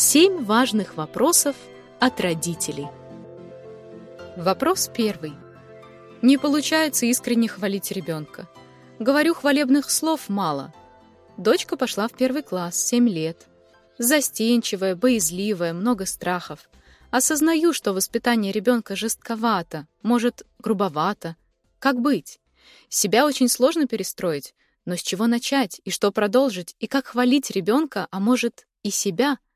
Семь важных вопросов от родителей. Вопрос первый. Не получается искренне хвалить ребенка. Говорю, хвалебных слов мало. Дочка пошла в первый класс, семь лет. Застенчивая, боязливая, много страхов. Осознаю, что воспитание ребенка жестковато, может, грубовато. Как быть? Себя очень сложно перестроить, но с чего начать и что продолжить, и как хвалить ребенка, а может, и себя —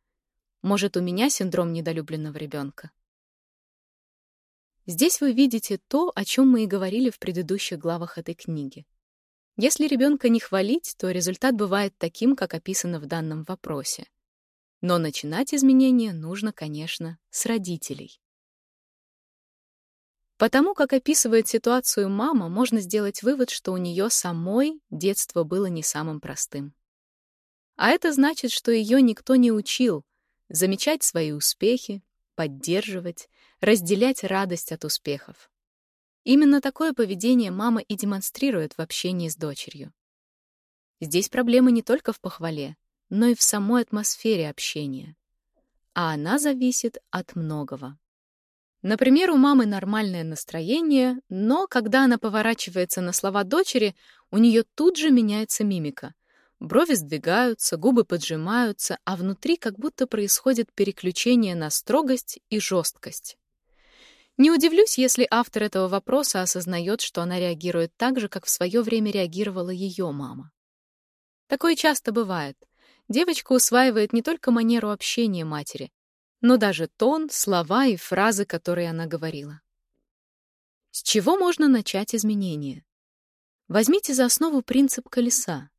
может, у меня синдром недолюбленного ребенка? Здесь вы видите то, о чем мы и говорили в предыдущих главах этой книги. Если ребенка не хвалить, то результат бывает таким, как описано в данном вопросе. Но начинать изменения нужно, конечно, с родителей. Потому как описывает ситуацию мама, можно сделать вывод, что у нее самой детство было не самым простым. А это значит, что ее никто не учил, замечать свои успехи, поддерживать, разделять радость от успехов. Именно такое поведение мама и демонстрирует в общении с дочерью. Здесь проблема не только в похвале, но и в самой атмосфере общения. А она зависит от многого. Например, у мамы нормальное настроение, но когда она поворачивается на слова дочери, у нее тут же меняется мимика. Брови сдвигаются, губы поджимаются, а внутри как будто происходит переключение на строгость и жесткость. Не удивлюсь, если автор этого вопроса осознает, что она реагирует так же, как в свое время реагировала ее мама. Такое часто бывает. Девочка усваивает не только манеру общения матери, но даже тон, слова и фразы, которые она говорила. С чего можно начать изменения? Возьмите за основу принцип колеса.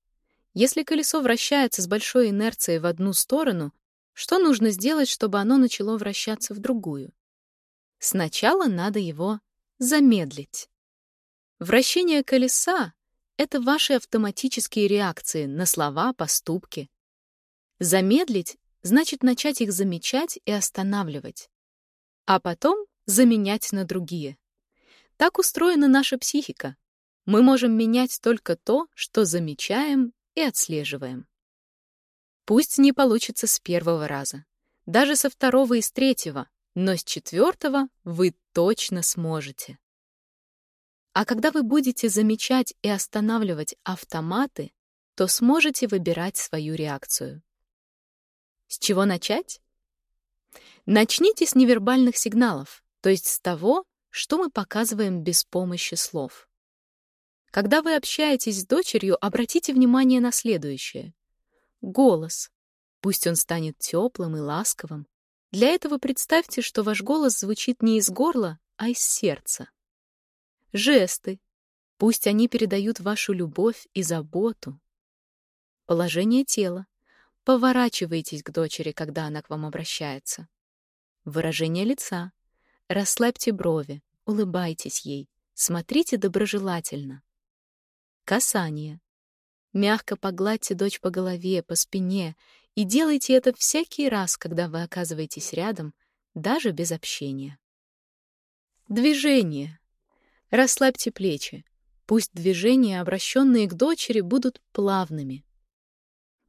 Если колесо вращается с большой инерцией в одну сторону, что нужно сделать, чтобы оно начало вращаться в другую? Сначала надо его замедлить. Вращение колеса — это ваши автоматические реакции на слова, поступки. Замедлить значит начать их замечать и останавливать, а потом заменять на другие. Так устроена наша психика. Мы можем менять только то, что замечаем и отслеживаем. Пусть не получится с первого раза, даже со второго и с третьего, но с четвертого вы точно сможете. А когда вы будете замечать и останавливать автоматы, то сможете выбирать свою реакцию. С чего начать? Начните с невербальных сигналов, то есть с того, что мы показываем без помощи слов. Когда вы общаетесь с дочерью, обратите внимание на следующее. Голос. Пусть он станет теплым и ласковым. Для этого представьте, что ваш голос звучит не из горла, а из сердца. Жесты. Пусть они передают вашу любовь и заботу. Положение тела. Поворачивайтесь к дочери, когда она к вам обращается. Выражение лица. Расслабьте брови, улыбайтесь ей, смотрите доброжелательно. Касание. Мягко погладьте дочь по голове, по спине, и делайте это всякий раз, когда вы оказываетесь рядом, даже без общения. Движение. Расслабьте плечи. Пусть движения, обращенные к дочери, будут плавными.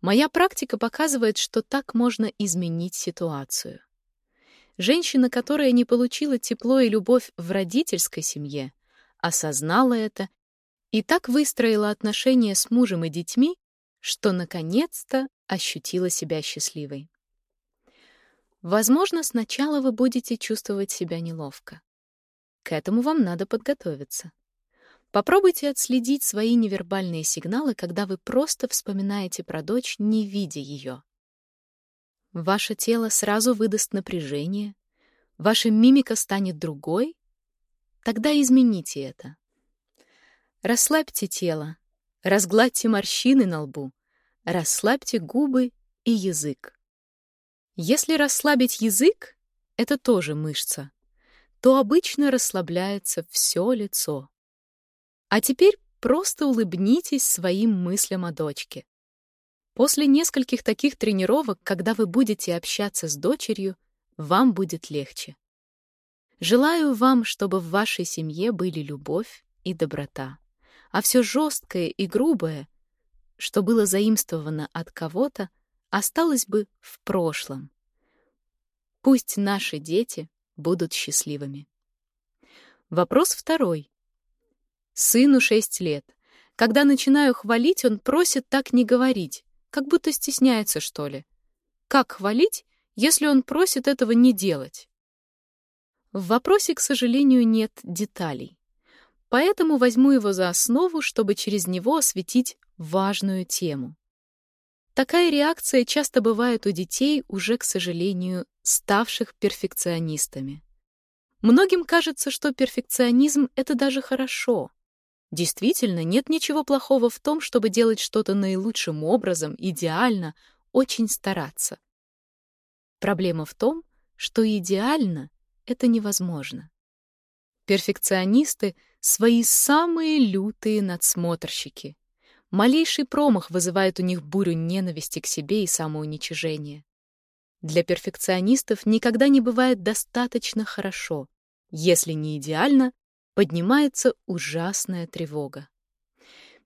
Моя практика показывает, что так можно изменить ситуацию. Женщина, которая не получила тепло и любовь в родительской семье, осознала это и так выстроила отношения с мужем и детьми, что наконец-то ощутила себя счастливой. Возможно, сначала вы будете чувствовать себя неловко. К этому вам надо подготовиться. Попробуйте отследить свои невербальные сигналы, когда вы просто вспоминаете про дочь, не видя ее. Ваше тело сразу выдаст напряжение, ваша мимика станет другой, тогда измените это. Расслабьте тело, разгладьте морщины на лбу, расслабьте губы и язык. Если расслабить язык, это тоже мышца, то обычно расслабляется все лицо. А теперь просто улыбнитесь своим мыслям о дочке. После нескольких таких тренировок, когда вы будете общаться с дочерью, вам будет легче. Желаю вам, чтобы в вашей семье были любовь и доброта а все жесткое и грубое, что было заимствовано от кого-то, осталось бы в прошлом. Пусть наши дети будут счастливыми. Вопрос второй. Сыну шесть лет. Когда начинаю хвалить, он просит так не говорить, как будто стесняется, что ли. Как хвалить, если он просит этого не делать? В вопросе, к сожалению, нет деталей. Поэтому возьму его за основу, чтобы через него осветить важную тему. Такая реакция часто бывает у детей, уже, к сожалению, ставших перфекционистами. Многим кажется, что перфекционизм — это даже хорошо. Действительно, нет ничего плохого в том, чтобы делать что-то наилучшим образом, идеально, очень стараться. Проблема в том, что идеально это невозможно. Перфекционисты — свои самые лютые надсмотрщики. Малейший промах вызывает у них бурю ненависти к себе и самоуничижения. Для перфекционистов никогда не бывает достаточно хорошо. Если не идеально, поднимается ужасная тревога.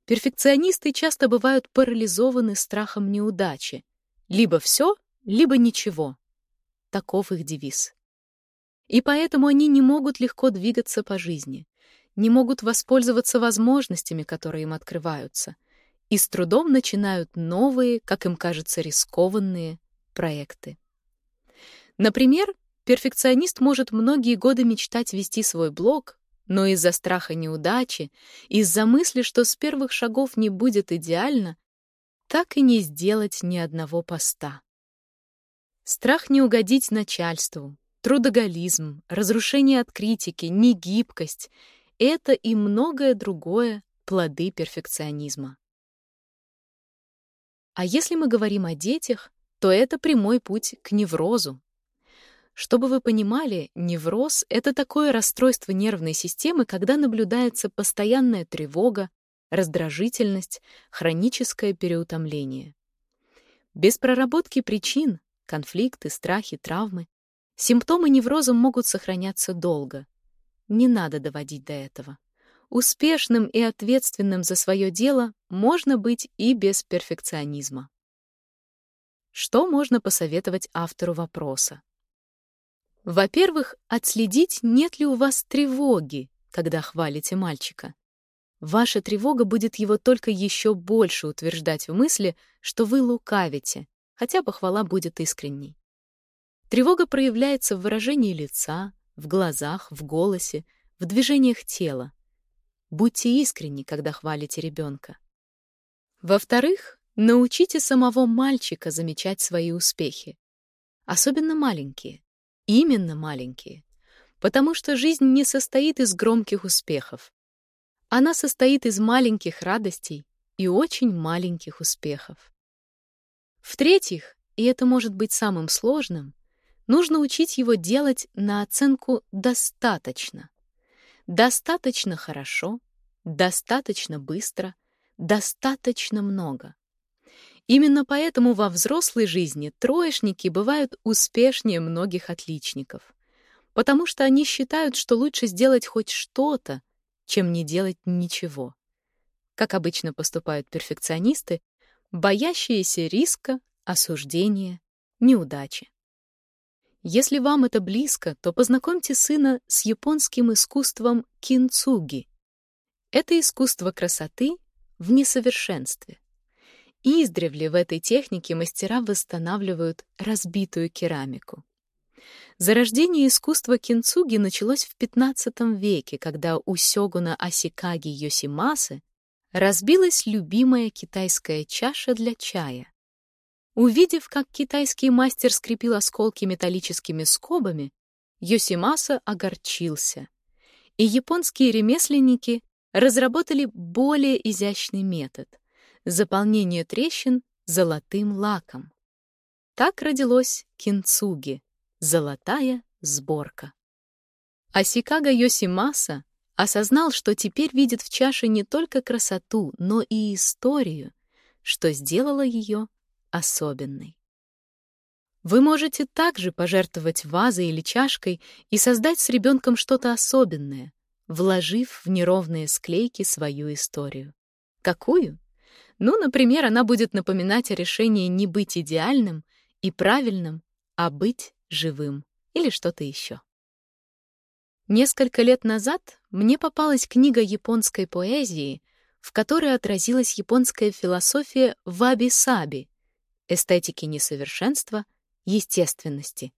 Перфекционисты часто бывают парализованы страхом неудачи. Либо все, либо ничего. Таков их девиз. И поэтому они не могут легко двигаться по жизни, не могут воспользоваться возможностями, которые им открываются, и с трудом начинают новые, как им кажется, рискованные проекты. Например, перфекционист может многие годы мечтать вести свой блог, но из-за страха неудачи, из-за мысли, что с первых шагов не будет идеально, так и не сделать ни одного поста. Страх не угодить начальству, трудоголизм, разрушение от критики, негибкость — это и многое другое плоды перфекционизма. А если мы говорим о детях, то это прямой путь к неврозу. Чтобы вы понимали, невроз — это такое расстройство нервной системы, когда наблюдается постоянная тревога, раздражительность, хроническое переутомление. Без проработки причин, конфликты, страхи, травмы, Симптомы невроза могут сохраняться долго. Не надо доводить до этого. Успешным и ответственным за свое дело можно быть и без перфекционизма. Что можно посоветовать автору вопроса? Во-первых, отследить, нет ли у вас тревоги, когда хвалите мальчика. Ваша тревога будет его только еще больше утверждать в мысли, что вы лукавите, хотя похвала будет искренней. Тревога проявляется в выражении лица, в глазах, в голосе, в движениях тела. Будьте искренни, когда хвалите ребенка. Во-вторых, научите самого мальчика замечать свои успехи. Особенно маленькие. Именно маленькие. Потому что жизнь не состоит из громких успехов. Она состоит из маленьких радостей и очень маленьких успехов. В-третьих, и это может быть самым сложным, Нужно учить его делать на оценку «достаточно». Достаточно хорошо, достаточно быстро, достаточно много. Именно поэтому во взрослой жизни троечники бывают успешнее многих отличников, потому что они считают, что лучше сделать хоть что-то, чем не делать ничего. Как обычно поступают перфекционисты, боящиеся риска, осуждения, неудачи. Если вам это близко, то познакомьте сына с японским искусством кинцуги. Это искусство красоты в несовершенстве. Издревле в этой технике мастера восстанавливают разбитую керамику. Зарождение искусства кинцуги началось в XV веке, когда у сёгуна Асикаги Йосимасы разбилась любимая китайская чаша для чая. Увидев, как китайский мастер скрепил осколки металлическими скобами, Йосимаса огорчился, и японские ремесленники разработали более изящный метод — заполнение трещин золотым лаком. Так родилось кинцуги — золотая сборка. Асикага Йосимаса осознал, что теперь видит в чаше не только красоту, но и историю, что сделало ее особенной. Вы можете также пожертвовать вазой или чашкой и создать с ребенком что-то особенное, вложив в неровные склейки свою историю. Какую? Ну, например, она будет напоминать о решении не быть идеальным и правильным, а быть живым. или что-то еще. Несколько лет назад мне попалась книга японской поэзии, в которой отразилась японская философия ваби-саби — эстетики несовершенства, естественности.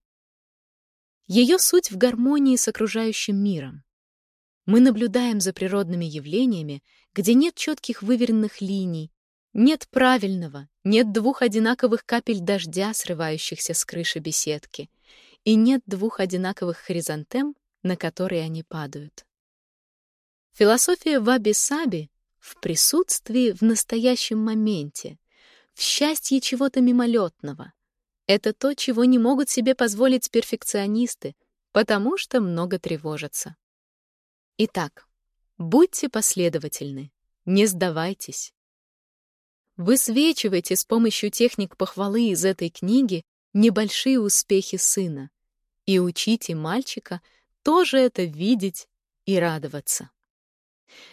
Ее суть в гармонии с окружающим миром. Мы наблюдаем за природными явлениями, где нет четких выверенных линий, нет правильного, нет двух одинаковых капель дождя, срывающихся с крыши беседки, и нет двух одинаковых хризантем, на которые они падают. Философия ваби-саби в присутствии в настоящем моменте, в счастье чего-то мимолетного. Это то, чего не могут себе позволить перфекционисты, потому что много тревожатся. Итак, будьте последовательны, не сдавайтесь. Высвечивайте с помощью техник похвалы из этой книги небольшие успехи сына и учите мальчика тоже это видеть и радоваться.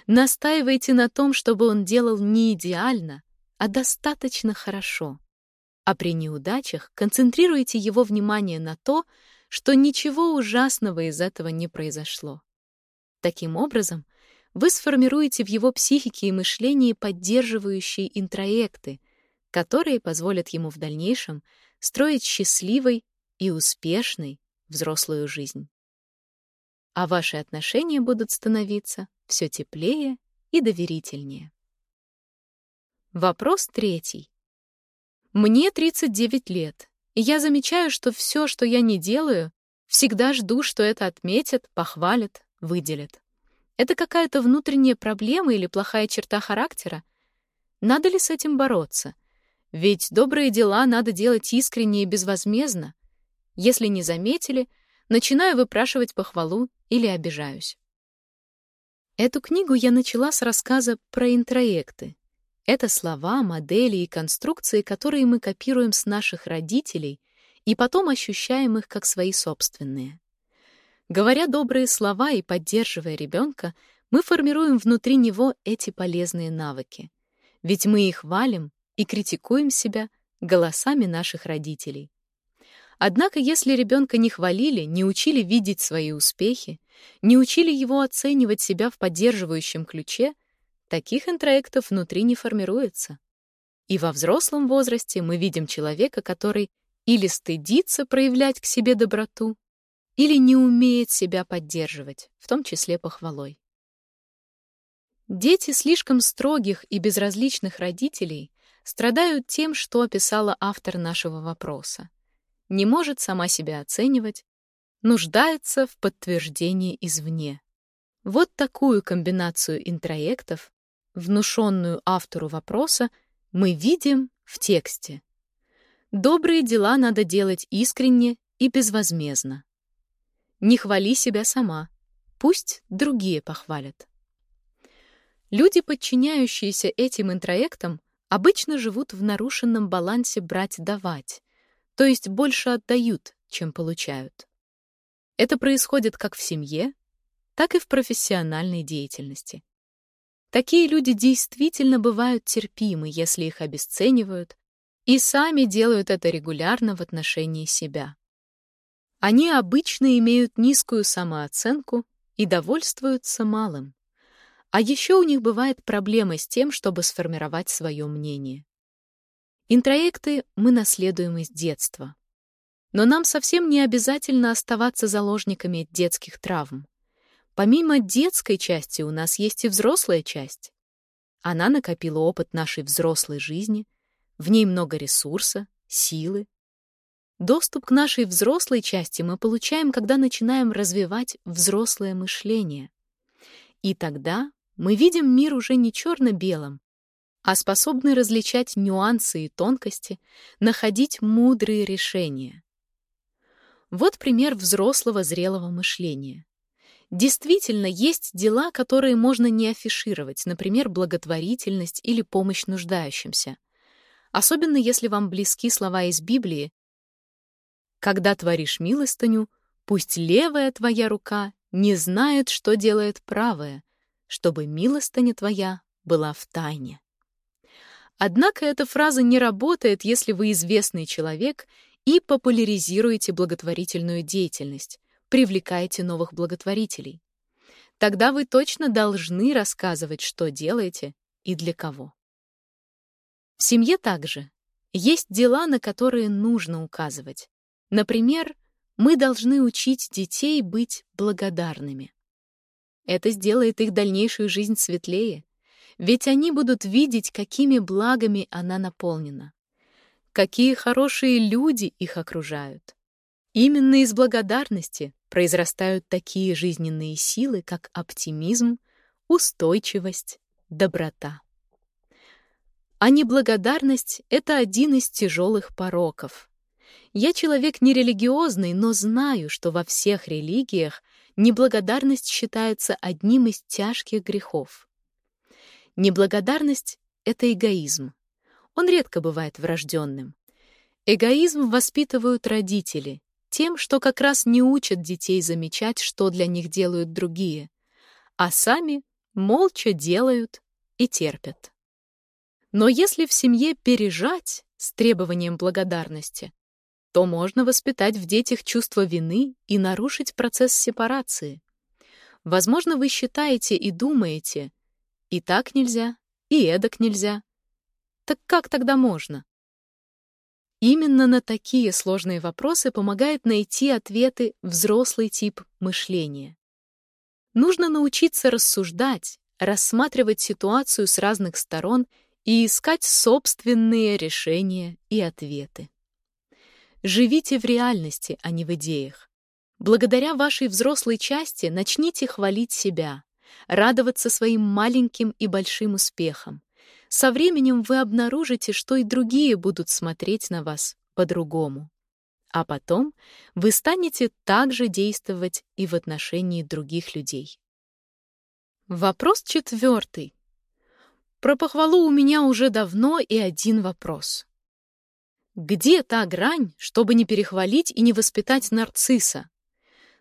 Настаивайте на том, чтобы он делал не идеально, а достаточно хорошо. А при неудачах концентрируйте его внимание на то, что ничего ужасного из этого не произошло. Таким образом, вы сформируете в его психике и мышлении поддерживающие интроекты, которые позволят ему в дальнейшем строить счастливой и успешной взрослую жизнь. А ваши отношения будут становиться все теплее и доверительнее. Вопрос третий. Мне 39 лет, и я замечаю, что все, что я не делаю, всегда жду, что это отметят, похвалят, выделят. Это какая-то внутренняя проблема или плохая черта характера? Надо ли с этим бороться? Ведь добрые дела надо делать искренне и безвозмездно. Если не заметили, начинаю выпрашивать похвалу или обижаюсь. Эту книгу я начала с рассказа про интроекты. Это слова, модели и конструкции, которые мы копируем с наших родителей и потом ощущаем их как свои собственные. Говоря добрые слова и поддерживая ребенка, мы формируем внутри него эти полезные навыки. Ведь мы их валим и критикуем себя голосами наших родителей. Однако, если ребенка не хвалили, не учили видеть свои успехи, не учили его оценивать себя в поддерживающем ключе, таких интроектов внутри не формируется. И во взрослом возрасте мы видим человека, который или стыдится проявлять к себе доброту, или не умеет себя поддерживать, в том числе похвалой. Дети слишком строгих и безразличных родителей страдают тем, что описала автор нашего вопроса. Не может сама себя оценивать, нуждается в подтверждении извне. Вот такую комбинацию интроектов, внушенную автору вопроса, мы видим в тексте. Добрые дела надо делать искренне и безвозмездно. Не хвали себя сама. Пусть другие похвалят. Люди, подчиняющиеся этим интроектам, обычно живут в нарушенном балансе брать-давать, то есть больше отдают, чем получают. Это происходит как в семье, так и в профессиональной деятельности. Такие люди действительно бывают терпимы, если их обесценивают, и сами делают это регулярно в отношении себя. Они обычно имеют низкую самооценку и довольствуются малым. А еще у них бывает проблема с тем, чтобы сформировать свое мнение. Интроекты мы наследуем из детства. Но нам совсем не обязательно оставаться заложниками детских травм. Помимо детской части у нас есть и взрослая часть. Она накопила опыт нашей взрослой жизни, в ней много ресурса, силы, Доступ к нашей взрослой части мы получаем, когда начинаем развивать взрослое мышление. И тогда мы видим мир уже не черно-белым, а способны различать нюансы и тонкости, находить мудрые решения. Вот пример взрослого зрелого мышления. Действительно, есть дела, которые можно не афишировать, например, благотворительность или помощь нуждающимся. Особенно если вам близки слова из Библии когда творишь милостыню, пусть левая твоя рука не знает, что делает правая, чтобы милостыня твоя была в тайне. Однако эта фраза не работает, если вы известный человек и популяризируете благотворительную деятельность, привлекаете новых благотворителей. Тогда вы точно должны рассказывать, что делаете и для кого. В семье также есть дела, на которые нужно указывать. Например, мы должны учить детей быть благодарными. Это сделает их дальнейшую жизнь светлее, ведь они будут видеть, какими благами она наполнена. Какие хорошие люди их окружают. Именно из благодарности произрастают такие жизненные силы, как оптимизм, устойчивость, доброта. А неблагодарность — это один из тяжелых пороков. Я человек нерелигиозный, но знаю, что во всех религиях неблагодарность считается одним из тяжких грехов. Неблагодарность — это эгоизм. Он редко бывает врожденным. Эгоизм воспитывают родители тем, что как раз не учат детей замечать, что для них делают другие, а сами молча делают и терпят. Но если в семье пережать с требованием благодарности, то можно воспитать в детях чувство вины и нарушить процесс сепарации. Возможно, вы считаете и думаете, и так нельзя, и эдак нельзя. Так как тогда можно? Именно на такие сложные вопросы помогает найти ответы взрослый тип мышления. Нужно научиться рассуждать, рассматривать ситуацию с разных сторон и искать собственные решения и ответы. Живите в реальности, а не в идеях. Благодаря вашей взрослой части начните хвалить себя, радоваться своим маленьким и большим успехам. Со временем вы обнаружите, что и другие будут смотреть на вас по-другому. А потом вы станете также действовать и в отношении других людей. Вопрос четвертый. Про похвалу у меня уже давно и один вопрос. Где та грань, чтобы не перехвалить и не воспитать нарцисса?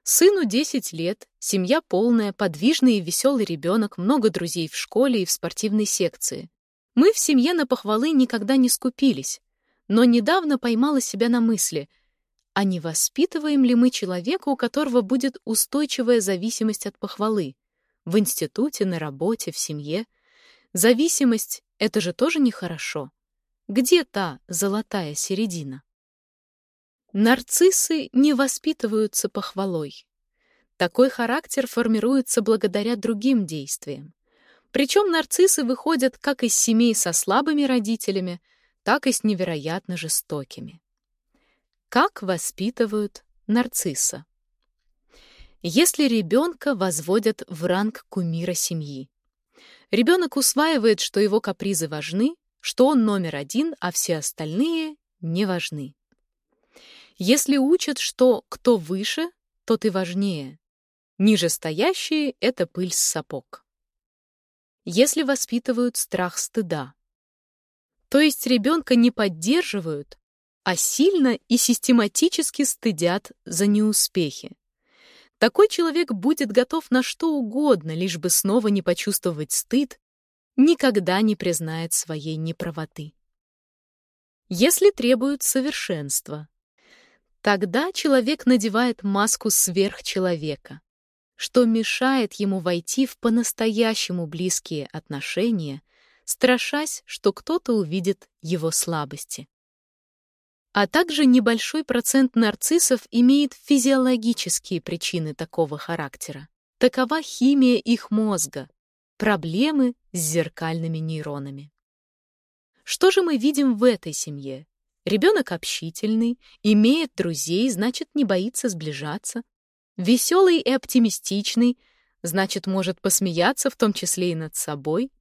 Сыну 10 лет, семья полная, подвижный и веселый ребенок, много друзей в школе и в спортивной секции. Мы в семье на похвалы никогда не скупились, но недавно поймала себя на мысли, а не воспитываем ли мы человека, у которого будет устойчивая зависимость от похвалы? В институте, на работе, в семье. Зависимость — это же тоже нехорошо. Где та золотая середина? Нарциссы не воспитываются похвалой. Такой характер формируется благодаря другим действиям. Причем нарциссы выходят как из семей со слабыми родителями, так и с невероятно жестокими. Как воспитывают нарцисса? Если ребенка возводят в ранг кумира семьи. Ребенок усваивает, что его капризы важны, что он номер один, а все остальные не важны. Если учат, что кто выше, тот и важнее. Ниже стоящие — это пыль с сапог. Если воспитывают страх стыда. То есть ребенка не поддерживают, а сильно и систематически стыдят за неуспехи. Такой человек будет готов на что угодно, лишь бы снова не почувствовать стыд, никогда не признает своей неправоты. Если требуют совершенства, Тогда человек надевает маску сверхчеловека, что мешает ему войти в по-настоящему близкие отношения, страшась, что кто-то увидит его слабости. А также небольшой процент нарциссов имеет физиологические причины такого характера. Такова химия их мозга, проблемы с зеркальными нейронами. Что же мы видим в этой семье? Ребенок общительный, имеет друзей, значит, не боится сближаться. Веселый и оптимистичный, значит, может посмеяться, в том числе и над собой.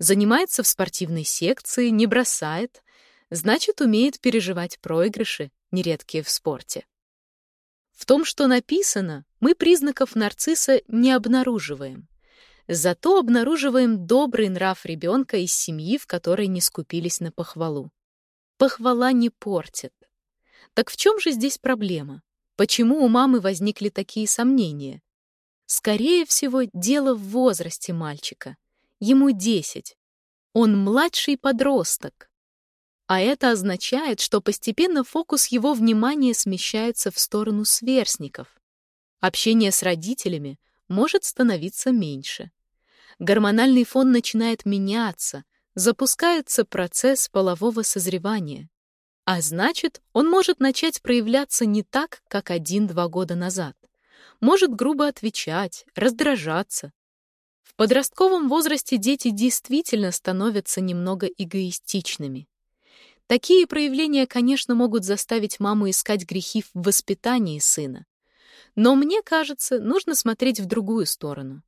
Занимается в спортивной секции, не бросает, значит, умеет переживать проигрыши, нередкие в спорте. В том, что написано, мы признаков нарцисса не обнаруживаем. Зато обнаруживаем добрый нрав ребенка из семьи, в которой не скупились на похвалу. Похвала не портит. Так в чем же здесь проблема? Почему у мамы возникли такие сомнения? Скорее всего, дело в возрасте мальчика. Ему 10. Он младший подросток. А это означает, что постепенно фокус его внимания смещается в сторону сверстников. Общение с родителями может становиться меньше. Гормональный фон начинает меняться, запускается процесс полового созревания. А значит, он может начать проявляться не так, как один-два года назад. Может грубо отвечать, раздражаться. В подростковом возрасте дети действительно становятся немного эгоистичными. Такие проявления, конечно, могут заставить маму искать грехи в воспитании сына. Но мне кажется, нужно смотреть в другую сторону.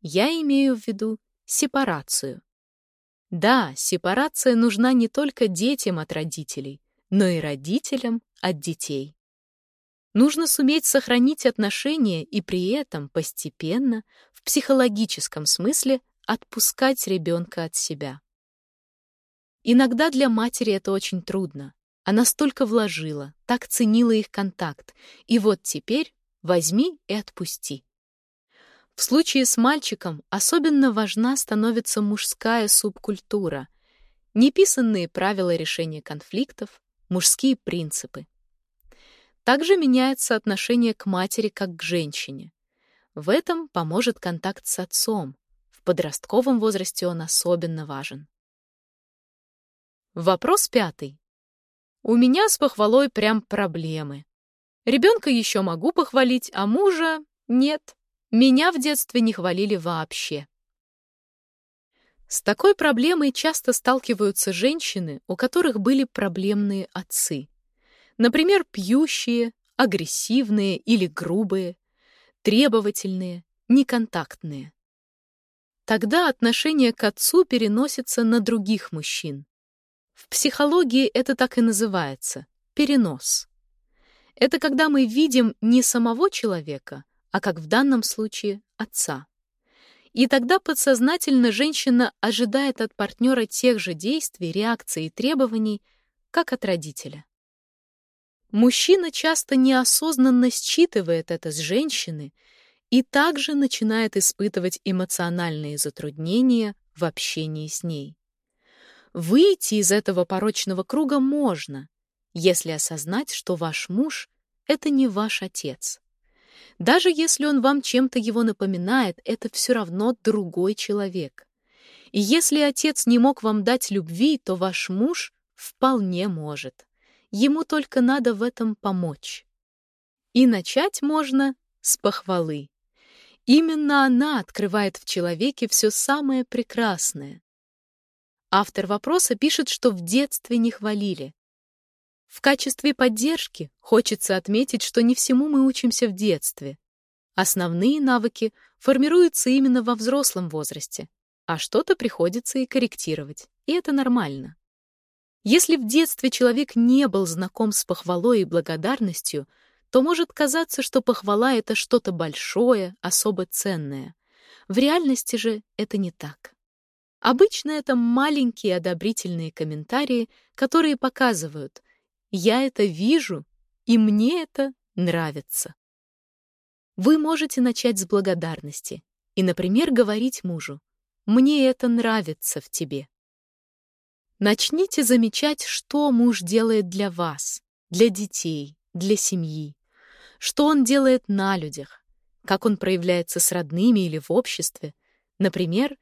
Я имею в виду сепарацию. Да, сепарация нужна не только детям от родителей, но и родителям от детей. Нужно суметь сохранить отношения и при этом постепенно, в психологическом смысле, отпускать ребенка от себя. Иногда для матери это очень трудно. Она столько вложила, так ценила их контакт, и вот теперь возьми и отпусти. В случае с мальчиком особенно важна становится мужская субкультура, неписанные правила решения конфликтов, мужские принципы. Также меняется отношение к матери как к женщине. В этом поможет контакт с отцом. В подростковом возрасте он особенно важен. Вопрос пятый. У меня с похвалой прям проблемы. Ребенка еще могу похвалить, а мужа нет. Меня в детстве не хвалили вообще. С такой проблемой часто сталкиваются женщины, у которых были проблемные отцы. Например, пьющие, агрессивные или грубые, требовательные, неконтактные. Тогда отношение к отцу переносится на других мужчин. В психологии это так и называется — перенос. Это когда мы видим не самого человека, а как в данном случае отца. И тогда подсознательно женщина ожидает от партнера тех же действий, реакций и требований, как от родителя. Мужчина часто неосознанно считывает это с женщины и также начинает испытывать эмоциональные затруднения в общении с ней. Выйти из этого порочного круга можно, если осознать, что ваш муж — это не ваш отец. Даже если он вам чем-то его напоминает, это все равно другой человек. И если отец не мог вам дать любви, то ваш муж вполне может. Ему только надо в этом помочь. И начать можно с похвалы. Именно она открывает в человеке все самое прекрасное. Автор вопроса пишет, что в детстве не хвалили. В качестве поддержки хочется отметить, что не всему мы учимся в детстве. Основные навыки формируются именно во взрослом возрасте, а что-то приходится и корректировать, и это нормально. Если в детстве человек не был знаком с похвалой и благодарностью, то может казаться, что похвала — это что-то большое, особо ценное. В реальности же это не так. Обычно это маленькие одобрительные комментарии, которые показывают — я это вижу, и мне это нравится. Вы можете начать с благодарности и, например, говорить мужу «Мне это нравится в тебе». Начните замечать, что муж делает для вас, для детей, для семьи, что он делает на людях, как он проявляется с родными или в обществе. Например,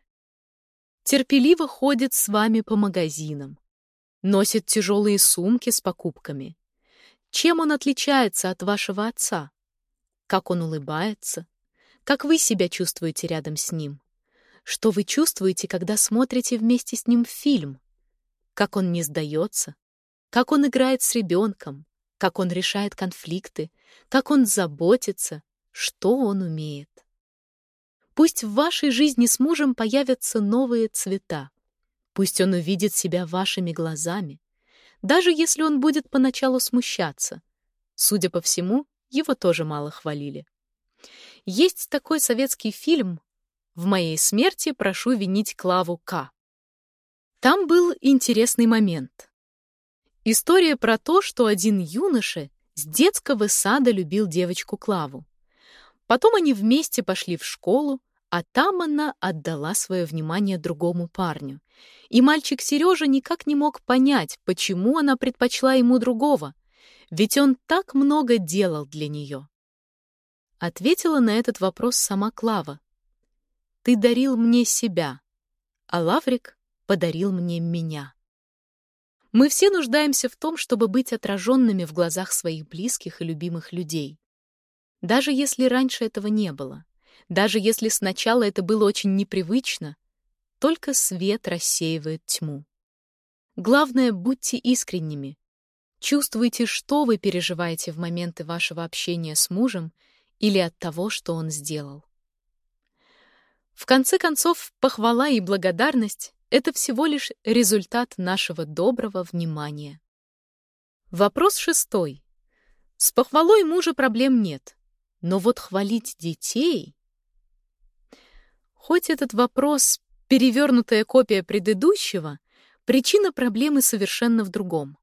терпеливо ходит с вами по магазинам, носит тяжелые сумки с покупками. Чем он отличается от вашего отца? Как он улыбается? Как вы себя чувствуете рядом с ним? Что вы чувствуете, когда смотрите вместе с ним фильм? Как он не сдается? Как он играет с ребенком? Как он решает конфликты? Как он заботится? Что он умеет? Пусть в вашей жизни с мужем появятся новые цвета. Пусть он увидит себя вашими глазами, даже если он будет поначалу смущаться. Судя по всему, его тоже мало хвалили. Есть такой советский фильм «В моей смерти прошу винить Клаву К». Там был интересный момент. История про то, что один юноша с детского сада любил девочку Клаву. Потом они вместе пошли в школу, А там она отдала свое внимание другому парню. И мальчик Сережа никак не мог понять, почему она предпочла ему другого, ведь он так много делал для нее. Ответила на этот вопрос сама Клава. «Ты дарил мне себя, а Лаврик подарил мне меня». Мы все нуждаемся в том, чтобы быть отраженными в глазах своих близких и любимых людей. Даже если раньше этого не было. Даже если сначала это было очень непривычно, только свет рассеивает тьму. Главное, будьте искренними. Чувствуйте, что вы переживаете в моменты вашего общения с мужем или от того, что он сделал. В конце концов, похвала и благодарность — это всего лишь результат нашего доброго внимания. Вопрос шестой. С похвалой мужа проблем нет, но вот хвалить детей Хоть этот вопрос — перевернутая копия предыдущего, причина проблемы совершенно в другом.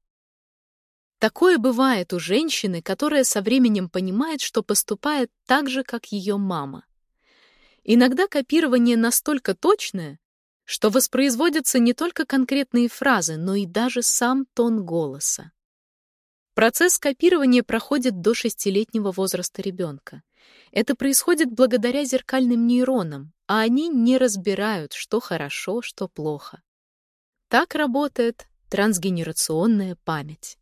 Такое бывает у женщины, которая со временем понимает, что поступает так же, как ее мама. Иногда копирование настолько точное, что воспроизводятся не только конкретные фразы, но и даже сам тон голоса. Процесс копирования проходит до шестилетнего возраста ребенка. Это происходит благодаря зеркальным нейронам, а они не разбирают, что хорошо, что плохо. Так работает трансгенерационная память.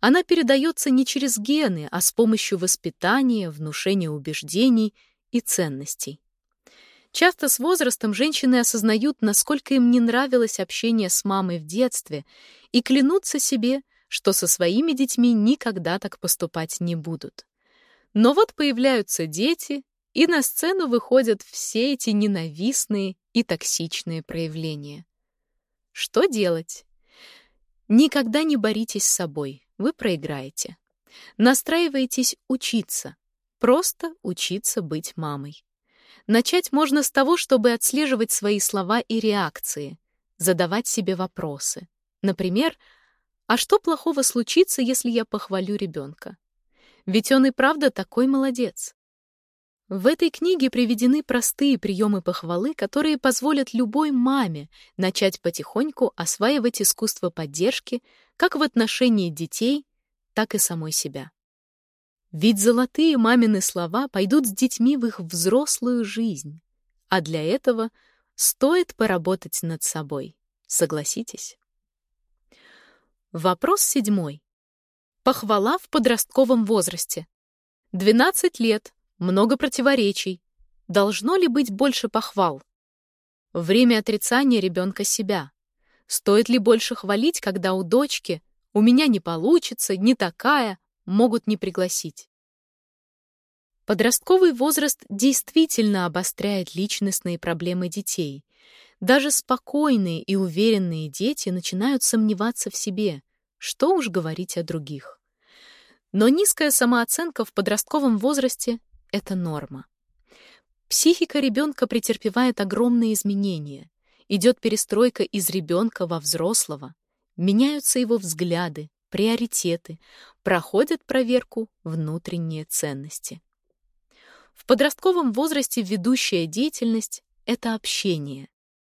Она передается не через гены, а с помощью воспитания, внушения убеждений и ценностей. Часто с возрастом женщины осознают, насколько им не нравилось общение с мамой в детстве, и клянутся себе, что со своими детьми никогда так поступать не будут. Но вот появляются дети, и на сцену выходят все эти ненавистные и токсичные проявления. Что делать? Никогда не боритесь с собой, вы проиграете. Настраивайтесь учиться, просто учиться быть мамой. Начать можно с того, чтобы отслеживать свои слова и реакции, задавать себе вопросы. Например, а что плохого случится, если я похвалю ребенка? Ведь он и правда такой молодец. В этой книге приведены простые приемы похвалы, которые позволят любой маме начать потихоньку осваивать искусство поддержки как в отношении детей, так и самой себя. Ведь золотые мамины слова пойдут с детьми в их взрослую жизнь, а для этого стоит поработать над собой. Согласитесь? Вопрос седьмой. Похвала в подростковом возрасте. 12 лет, много противоречий. Должно ли быть больше похвал? Время отрицания ребенка себя. Стоит ли больше хвалить, когда у дочки «у меня не получится», «не такая», могут не пригласить? Подростковый возраст действительно обостряет личностные проблемы детей. Даже спокойные и уверенные дети начинают сомневаться в себе, что уж говорить о других. Но низкая самооценка в подростковом возрасте это норма. Психика ребенка претерпевает огромные изменения. Идет перестройка из ребенка во взрослого. Меняются его взгляды, приоритеты, проходят проверку внутренние ценности. В подростковом возрасте ведущая деятельность — это общение.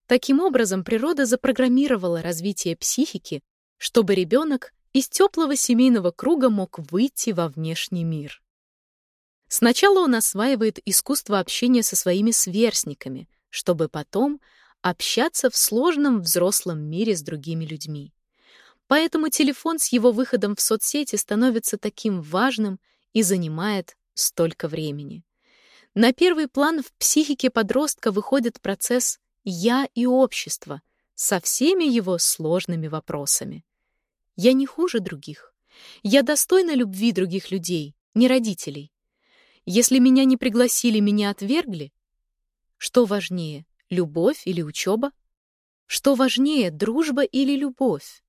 Таким образом, природа запрограммировала развитие психики, чтобы ребенок из теплого семейного круга мог выйти во внешний мир. Сначала он осваивает искусство общения со своими сверстниками, чтобы потом общаться в сложном взрослом мире с другими людьми. Поэтому телефон с его выходом в соцсети становится таким важным и занимает столько времени. На первый план в психике подростка выходит процесс «я» и общество со всеми его сложными вопросами. Я не хуже других. Я достойна любви других людей, не родителей. Если меня не пригласили, меня отвергли? Что важнее, любовь или учеба? Что важнее, дружба или любовь?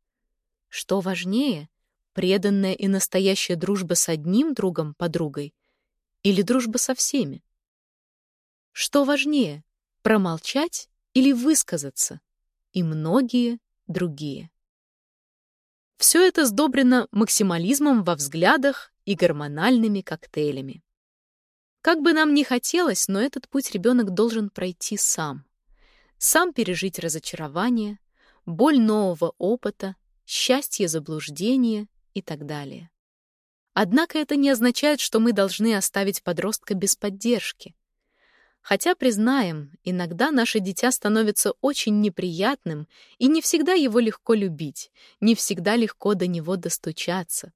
Что важнее, преданная и настоящая дружба с одним другом, подругой, или дружба со всеми? Что важнее, промолчать или высказаться? И многие другие. Все это сдобрено максимализмом во взглядах и гормональными коктейлями. Как бы нам ни хотелось, но этот путь ребенок должен пройти сам. Сам пережить разочарование, боль нового опыта, счастье заблуждения и так далее. Однако это не означает, что мы должны оставить подростка без поддержки. Хотя, признаем, иногда наше дитя становится очень неприятным, и не всегда его легко любить, не всегда легко до него достучаться.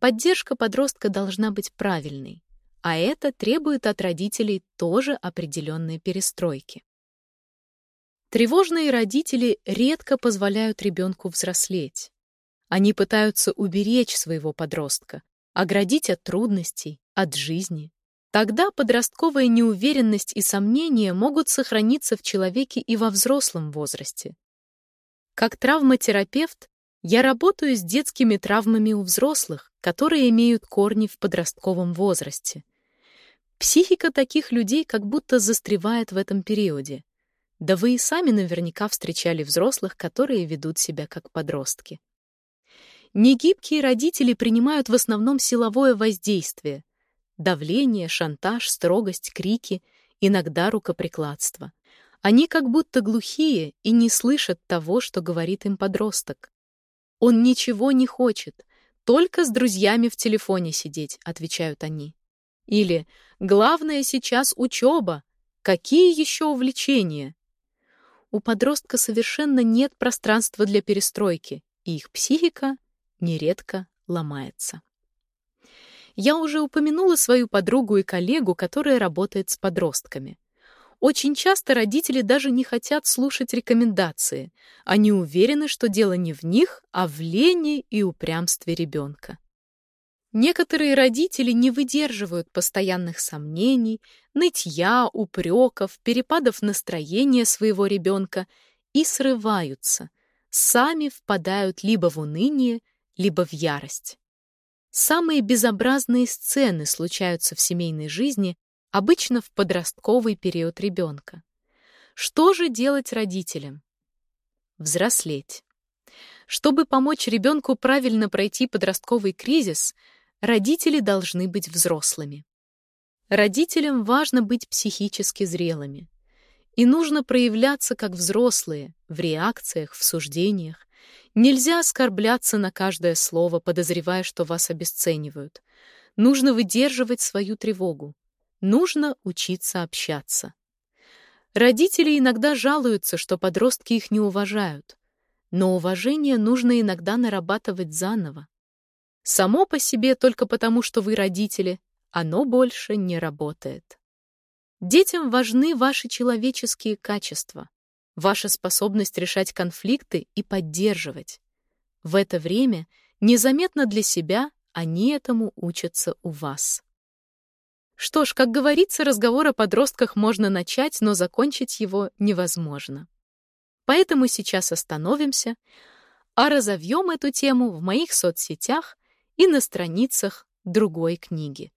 Поддержка подростка должна быть правильной, а это требует от родителей тоже определенной перестройки. Тревожные родители редко позволяют ребенку взрослеть. Они пытаются уберечь своего подростка, оградить от трудностей, от жизни. Тогда подростковая неуверенность и сомнения могут сохраниться в человеке и во взрослом возрасте. Как травматерапевт я работаю с детскими травмами у взрослых, которые имеют корни в подростковом возрасте. Психика таких людей как будто застревает в этом периоде. Да вы и сами наверняка встречали взрослых, которые ведут себя как подростки. Негибкие родители принимают в основном силовое воздействие, Давление, шантаж, строгость, крики, иногда рукоприкладство. Они как будто глухие и не слышат того, что говорит им подросток. «Он ничего не хочет, только с друзьями в телефоне сидеть», — отвечают они. Или «Главное сейчас учеба. Какие еще увлечения?» У подростка совершенно нет пространства для перестройки, и их психика нередко ломается. Я уже упомянула свою подругу и коллегу, которая работает с подростками. Очень часто родители даже не хотят слушать рекомендации. Они уверены, что дело не в них, а в лени и упрямстве ребенка. Некоторые родители не выдерживают постоянных сомнений, нытья, упреков, перепадов настроения своего ребенка и срываются, сами впадают либо в уныние, либо в ярость. Самые безобразные сцены случаются в семейной жизни обычно в подростковый период ребенка. Что же делать родителям? Взрослеть. Чтобы помочь ребенку правильно пройти подростковый кризис, родители должны быть взрослыми. Родителям важно быть психически зрелыми. И нужно проявляться как взрослые в реакциях, в суждениях, Нельзя оскорбляться на каждое слово, подозревая, что вас обесценивают. Нужно выдерживать свою тревогу. Нужно учиться общаться. Родители иногда жалуются, что подростки их не уважают. Но уважение нужно иногда нарабатывать заново. Само по себе только потому, что вы родители, оно больше не работает. Детям важны ваши человеческие качества ваша способность решать конфликты и поддерживать. В это время незаметно для себя они этому учатся у вас. Что ж, как говорится, разговор о подростках можно начать, но закончить его невозможно. Поэтому сейчас остановимся, а разовьем эту тему в моих соцсетях и на страницах другой книги.